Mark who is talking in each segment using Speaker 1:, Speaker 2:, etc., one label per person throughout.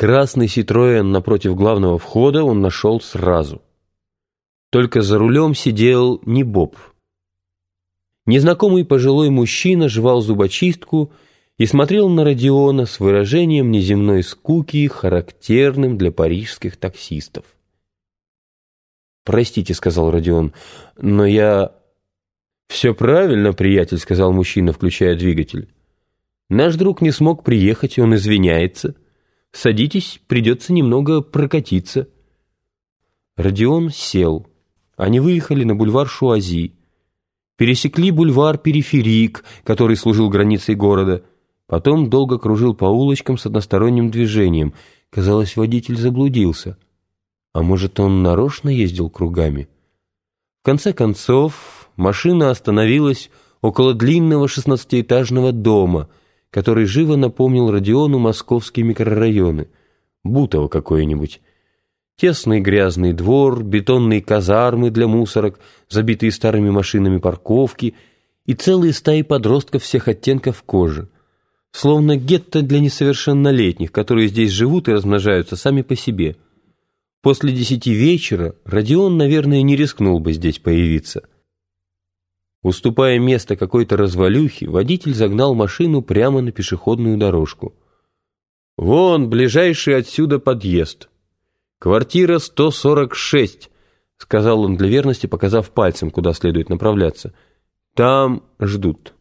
Speaker 1: Красный Ситроен напротив главного входа он нашел сразу. Только за рулем сидел не Боб. Незнакомый пожилой мужчина жевал зубочистку и смотрел на Родиона с выражением неземной скуки, характерным для парижских таксистов. «Простите», — сказал Родион, — «но я...» «Все правильно, приятель», — сказал мужчина, включая двигатель. «Наш друг не смог приехать, он извиняется. Садитесь, придется немного прокатиться». Родион сел. Они выехали на бульвар Шуази. Пересекли бульвар Периферик, который служил границей города. Потом долго кружил по улочкам с односторонним движением. Казалось, водитель заблудился. А может, он нарочно ездил кругами? В конце концов, машина остановилась около длинного шестнадцатиэтажного дома, который живо напомнил Родиону московские микрорайоны. Бутово какое-нибудь. Тесный грязный двор, бетонные казармы для мусорок, забитые старыми машинами парковки и целые стаи подростков всех оттенков кожи. Словно гетто для несовершеннолетних, которые здесь живут и размножаются сами по себе – После десяти вечера Родион, наверное, не рискнул бы здесь появиться. Уступая место какой-то развалюхе, водитель загнал машину прямо на пешеходную дорожку. «Вон, ближайший отсюда подъезд. Квартира 146», — сказал он для верности, показав пальцем, куда следует направляться. «Там ждут».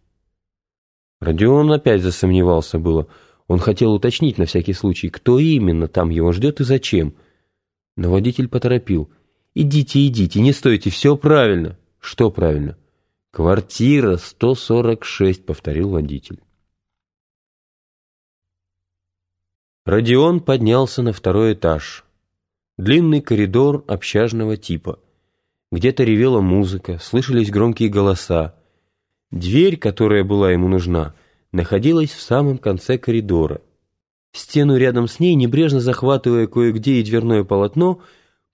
Speaker 1: Родион опять засомневался было. Он хотел уточнить на всякий случай, кто именно там его ждет и зачем — но водитель поторопил. «Идите, идите, не стойте, все правильно». «Что правильно?» «Квартира 146», — повторил водитель. Родион поднялся на второй этаж. Длинный коридор общажного типа. Где-то ревела музыка, слышались громкие голоса. Дверь, которая была ему нужна, находилась в самом конце коридора. Стену рядом с ней, небрежно захватывая кое-где и дверное полотно,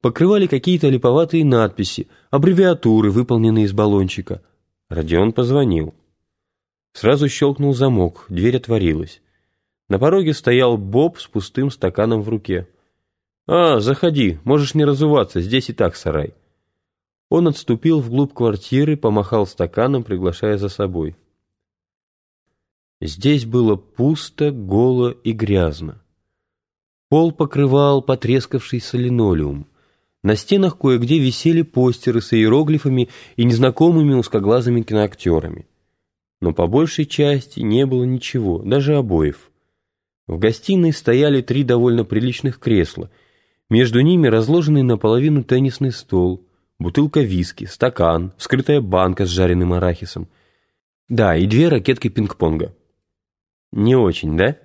Speaker 1: покрывали какие-то липоватые надписи, аббревиатуры, выполненные из баллончика. Родион позвонил. Сразу щелкнул замок, дверь отворилась. На пороге стоял Боб с пустым стаканом в руке. «А, заходи, можешь не разуваться, здесь и так сарай». Он отступил вглубь квартиры, помахал стаканом, приглашая за собой. Здесь было пусто, голо и грязно. Пол покрывал потрескавшийся линолеум. На стенах кое-где висели постеры с иероглифами и незнакомыми узкоглазыми киноактерами. Но по большей части не было ничего, даже обоев. В гостиной стояли три довольно приличных кресла. Между ними разложенный наполовину теннисный стол, бутылка виски, стакан, вскрытая банка с жареным арахисом. Да, и две ракетки пинг-понга. «Не очень, да?»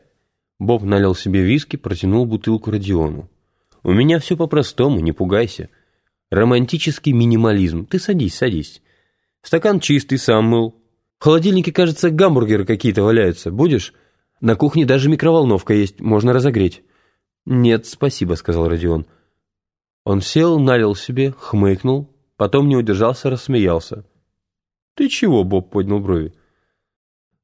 Speaker 1: Боб налил себе виски, протянул бутылку Родиону. «У меня все по-простому, не пугайся. Романтический минимализм. Ты садись, садись. Стакан чистый, сам мыл. В холодильнике, кажется, гамбургеры какие-то валяются. Будешь? На кухне даже микроволновка есть, можно разогреть». «Нет, спасибо», — сказал Родион. Он сел, налил себе, хмыкнул, потом не удержался, рассмеялся. «Ты чего?» — Боб поднял брови.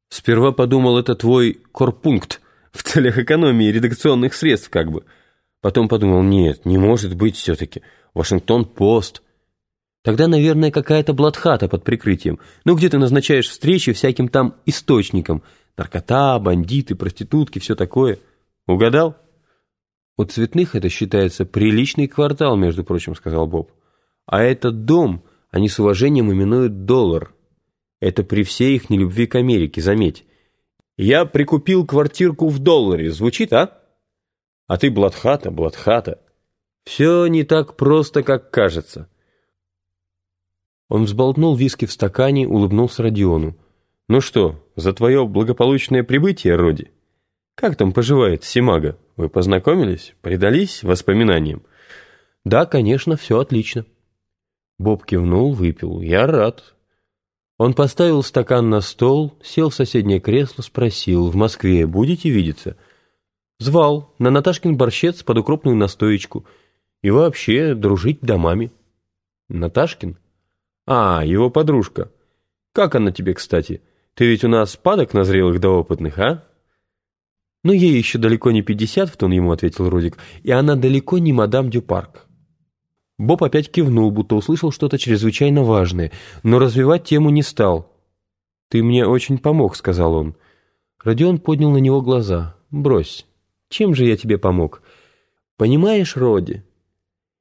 Speaker 1: Сперва подумал, это твой корпункт в целях экономии редакционных средств как бы. Потом подумал, нет, не может быть все-таки. Вашингтон-Пост. Тогда, наверное, какая-то блатхата под прикрытием. Ну, где ты назначаешь встречи всяким там источникам. Наркота, бандиты, проститутки, все такое. Угадал? У цветных это считается приличный квартал, между прочим, сказал Боб. А этот дом они с уважением именуют доллар. Это при всей их нелюбви к Америке, заметь. Я прикупил квартирку в долларе. Звучит, а? А ты блатхата, блатхата. Все не так просто, как кажется. Он взболтнул виски в стакане, улыбнулся Родиону. «Ну что, за твое благополучное прибытие, Роди? Как там поживает Симага? Вы познакомились? Предались воспоминаниям?» «Да, конечно, все отлично». Боб кивнул, выпил. «Я рад. Он поставил стакан на стол, сел в соседнее кресло, спросил, «В Москве будете видеться?» Звал на Наташкин борщец под укропную настоечку и вообще дружить домами. Наташкин? А, его подружка. Как она тебе, кстати? Ты ведь у нас падок на зрелых да опытных, а? «Но ей еще далеко не пятьдесят», — в тон ему ответил Рудик, «и она далеко не мадам Дюпарк». Боб опять кивнул, будто услышал что-то чрезвычайно важное, но развивать тему не стал. «Ты мне очень помог», — сказал он. Родион поднял на него глаза. «Брось. Чем же я тебе помог?» «Понимаешь, Роди,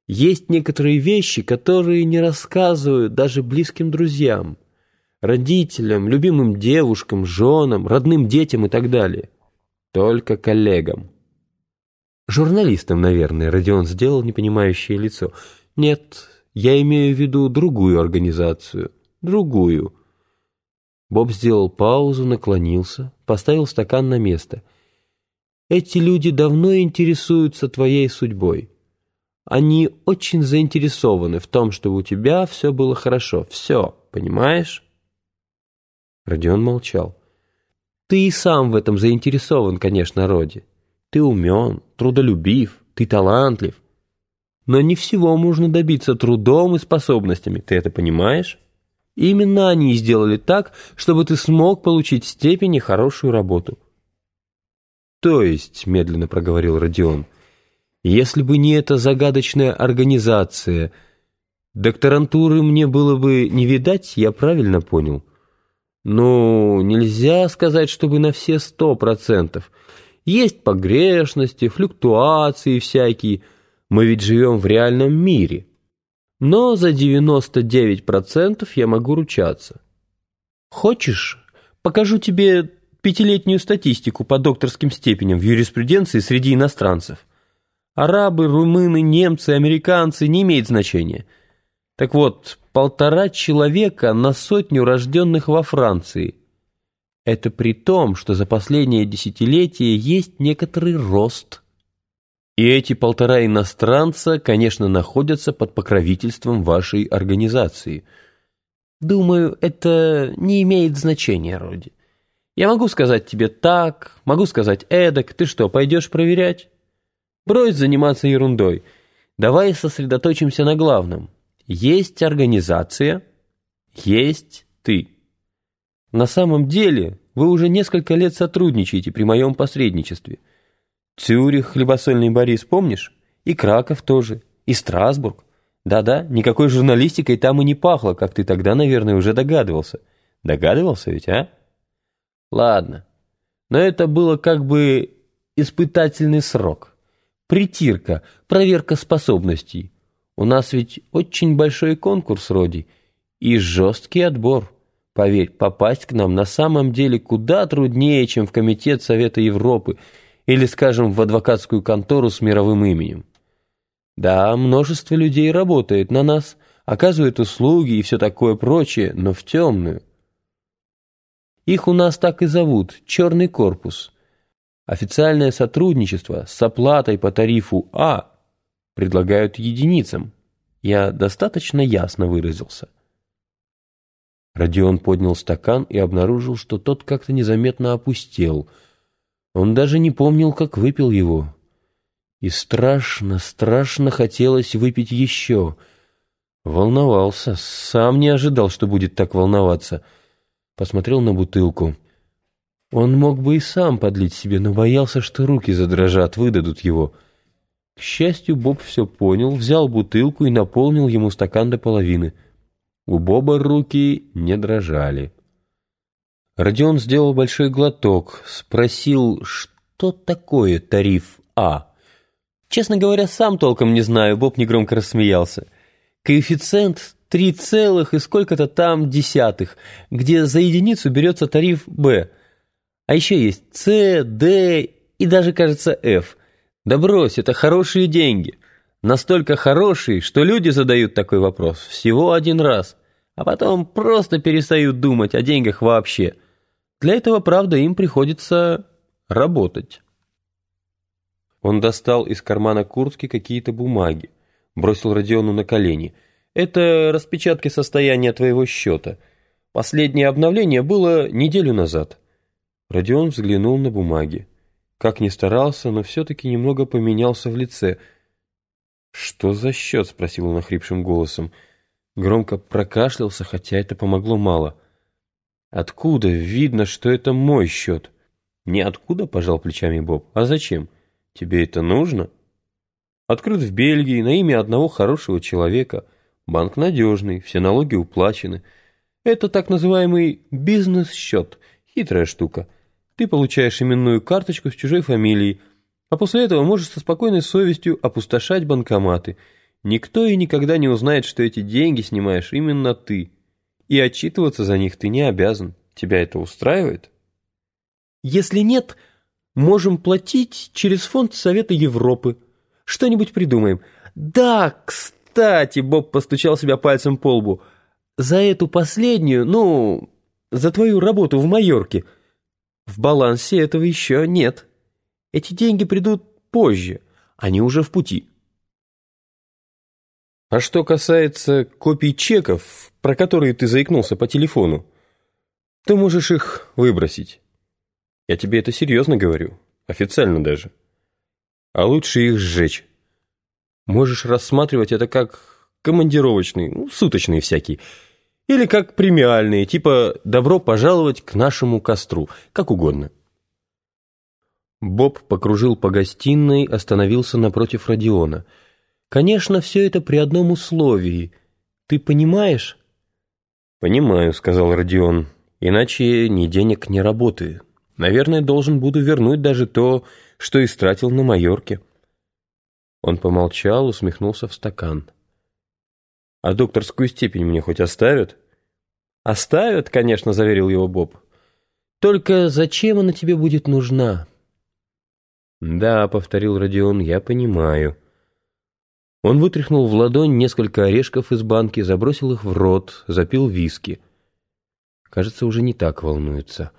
Speaker 1: есть некоторые вещи, которые не рассказывают даже близким друзьям, родителям, любимым девушкам, женам, родным детям и так далее. Только коллегам». «Журналистам, наверное», — Родион сделал непонимающее лицо. «Нет, я имею в виду другую организацию. Другую». Боб сделал паузу, наклонился, поставил стакан на место. «Эти люди давно интересуются твоей судьбой. Они очень заинтересованы в том, чтобы у тебя все было хорошо. Все, понимаешь?» Родион молчал. «Ты и сам в этом заинтересован, конечно, Роди. Ты умен, трудолюбив, ты талантлив. Но не всего можно добиться трудом и способностями, ты это понимаешь? Именно они сделали так, чтобы ты смог получить степень и хорошую работу. То есть, медленно проговорил Родион, если бы не эта загадочная организация, докторантуры мне было бы не видать, я правильно понял? Ну, нельзя сказать, чтобы на все сто процентов. Есть погрешности, флюктуации всякие, мы ведь живем в реальном мире. Но за 99% я могу ручаться. Хочешь, покажу тебе пятилетнюю статистику по докторским степеням в юриспруденции среди иностранцев. Арабы, румыны, немцы, американцы не имеет значения. Так вот, полтора человека на сотню рожденных во Франции. Это при том, что за последнее десятилетие есть некоторый рост – и эти полтора иностранца, конечно, находятся под покровительством вашей организации. Думаю, это не имеет значения, Роди. Я могу сказать тебе так, могу сказать эдак. Ты что, пойдешь проверять? Брось заниматься ерундой. Давай сосредоточимся на главном. Есть организация, есть ты. На самом деле, вы уже несколько лет сотрудничаете при моем посредничестве – Цюрих, хлебосольный Борис, помнишь? И Краков тоже, и Страсбург. Да-да, никакой журналистикой там и не пахло, как ты тогда, наверное, уже догадывался. Догадывался ведь, а? Ладно. Но это было как бы испытательный срок. Притирка, проверка способностей. У нас ведь очень большой конкурс, Роди, и жесткий отбор. Поверь, попасть к нам на самом деле куда труднее, чем в Комитет Совета Европы – или, скажем, в адвокатскую контору с мировым именем. Да, множество людей работает на нас, оказывает услуги и все такое прочее, но в темную. Их у нас так и зовут – «Черный корпус». Официальное сотрудничество с оплатой по тарифу А предлагают единицам. Я достаточно ясно выразился. Родион поднял стакан и обнаружил, что тот как-то незаметно опустел – он даже не помнил, как выпил его. И страшно, страшно хотелось выпить еще. Волновался, сам не ожидал, что будет так волноваться. Посмотрел на бутылку. Он мог бы и сам подлить себе, но боялся, что руки задрожат, выдадут его. К счастью, Боб все понял, взял бутылку и наполнил ему стакан до половины. У Боба руки не дрожали. Родион сделал большой глоток, спросил, что такое тариф А. Честно говоря, сам толком не знаю, Боб негромко рассмеялся. Коэффициент три целых и сколько-то там десятых, где за единицу берется тариф Б. А еще есть С, Д и даже, кажется, F. Да брось, это хорошие деньги. Настолько хорошие, что люди задают такой вопрос всего один раз, а потом просто перестают думать о деньгах вообще – для этого, правда, им приходится работать. Он достал из кармана куртки какие-то бумаги, бросил Родиону на колени. «Это распечатки состояния твоего счета. Последнее обновление было неделю назад». Родион взглянул на бумаги. Как ни старался, но все-таки немного поменялся в лице. «Что за счет?» — спросил он охрипшим голосом. Громко прокашлялся, хотя это помогло мало. Откуда видно, что это мой счет? Ниоткуда, пожал плечами Боб. А зачем? Тебе это нужно? Открыт в Бельгии на имя одного хорошего человека. Банк надежный, все налоги уплачены. Это так называемый бизнес-счет. Хитрая штука. Ты получаешь именную карточку с чужой фамилией, а после этого можешь со спокойной совестью опустошать банкоматы. Никто и никогда не узнает, что эти деньги снимаешь именно ты. И отчитываться за них ты не обязан. Тебя это устраивает?
Speaker 2: Если нет, можем платить через фонд Совета Европы. Что-нибудь придумаем. Да, кстати, Боб постучал себя пальцем по лбу. За эту последнюю, ну, за твою работу в Майорке. В балансе этого еще нет. Эти деньги придут позже. Они уже в пути.
Speaker 1: А что касается копий чеков, про которые ты заикнулся по телефону, то можешь их выбросить. Я тебе это серьезно говорю, официально даже. А лучше их сжечь. Можешь рассматривать это как командировочный, ну, суточный всякий, или как премиальные, типа «добро пожаловать к нашему костру», как угодно. Боб покружил по гостиной, остановился напротив Родиона – Конечно, все это при одном условии. Ты понимаешь? Понимаю, сказал Родион. Иначе ни денег, ни работы. Наверное, должен буду вернуть даже то, что истратил на Майорке. Он помолчал, усмехнулся в стакан. А докторскую степень мне хоть оставят? Оставят, конечно, заверил его Боб. Только зачем она тебе будет нужна? Да, повторил Родион, я понимаю. Он вытряхнул в ладонь несколько орешков из банки, забросил их в рот, запил виски. Кажется, уже не так волнуется.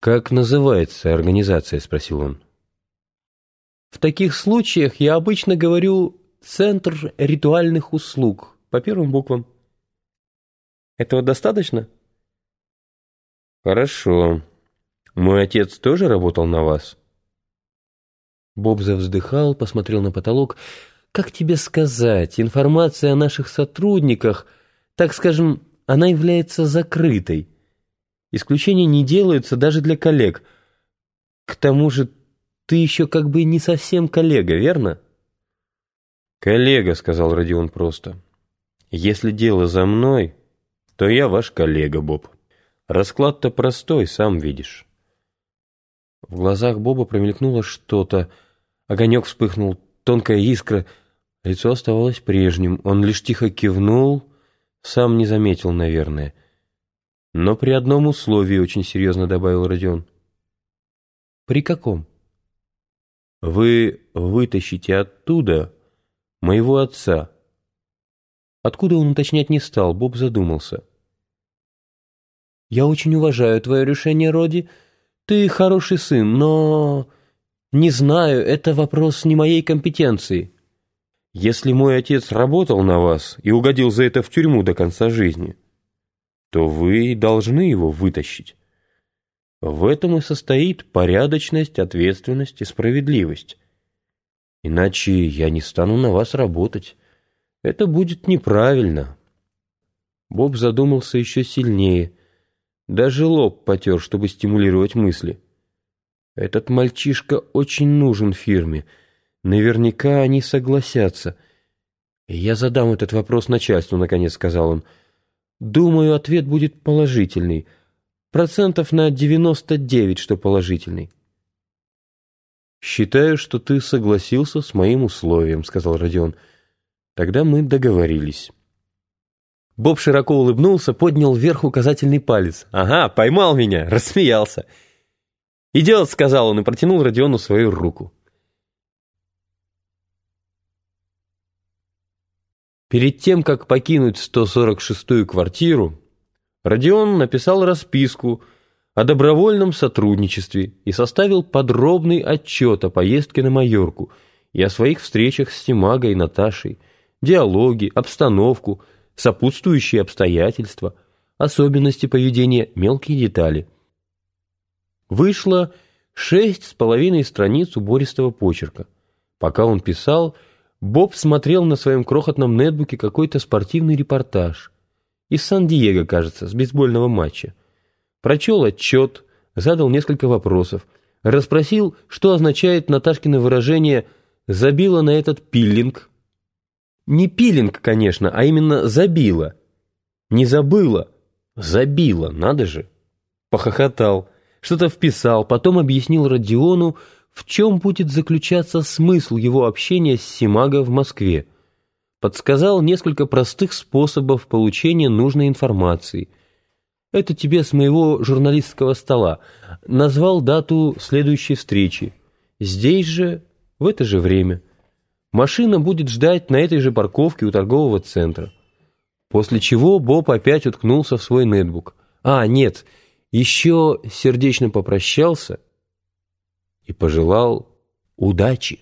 Speaker 1: «Как называется организация?» — спросил он.
Speaker 2: «В таких случаях я обычно говорю «Центр ритуальных услуг» по первым буквам. Этого достаточно?»
Speaker 1: «Хорошо. Мой отец тоже работал на вас?»
Speaker 2: Боб завздыхал, посмотрел на потолок. «Как тебе сказать, информация о наших сотрудниках, так скажем, она является закрытой. Исключения не делаются даже для коллег. К тому же ты еще как бы не совсем коллега, верно?»
Speaker 1: «Коллега», — сказал Родион просто. «Если дело за мной, то я ваш коллега, Боб. Расклад-то простой, сам видишь».
Speaker 2: В глазах Боба промелькнуло что-то, — Огонек вспыхнул, тонкая искра. Лицо оставалось прежним. Он лишь тихо кивнул, сам не заметил, наверное. Но при одном условии очень серьезно добавил Родион. «При каком?» «Вы вытащите оттуда моего отца». Откуда он уточнять не стал, Боб задумался. «Я очень уважаю твое решение, Роди. Ты хороший сын, но...» «Не знаю, это вопрос не моей компетенции».
Speaker 1: «Если мой отец работал на вас и угодил за это в тюрьму до конца жизни, то вы должны его вытащить. В этом и состоит порядочность, ответственность и справедливость. Иначе я не стану на вас работать. Это будет неправильно». Боб задумался еще сильнее. Даже лоб потер, чтобы стимулировать мысли. Этот мальчишка очень нужен фирме. Наверняка они согласятся. Я задам этот вопрос начальству, наконец сказал он. Думаю, ответ будет положительный. Процентов на 99, что положительный. «Считаю, что ты согласился с моим условием», — сказал Родион. «Тогда мы договорились».
Speaker 2: Боб широко улыбнулся, поднял вверх указательный палец. «Ага, поймал меня!» — рассмеялся. «Идет», — сказал он и протянул Родиону свою руку. Перед тем, как покинуть 146-ю квартиру, Родион написал расписку о добровольном сотрудничестве и составил подробный отчет о поездке на Майорку и о своих встречах с Симагой и Наташей, диалоги, обстановку, сопутствующие обстоятельства, особенности поведения, мелкие детали – Вышло шесть с половиной страниц убористого почерка. Пока он писал, Боб смотрел на своем крохотном нетбуке какой-то спортивный репортаж. Из Сан-Диего, кажется, с бейсбольного матча. Прочел отчет,
Speaker 1: задал несколько вопросов, расспросил, что означает Наташкино выражение «забила на этот пиллинг». Не пилинг, конечно, а именно забила. Не забыла, забила, надо же. Похохотал, что-то вписал, потом объяснил Родиону, в чем будет заключаться смысл его общения с Симаго в Москве. Подсказал несколько простых способов получения нужной информации. Это тебе с моего журналистского стола. Назвал дату следующей встречи. Здесь же, в это же время. Машина будет ждать на этой же парковке у торгового центра. После чего Боб опять уткнулся в свой нетбук. А, нет, еще сердечно попрощался и пожелал удачи.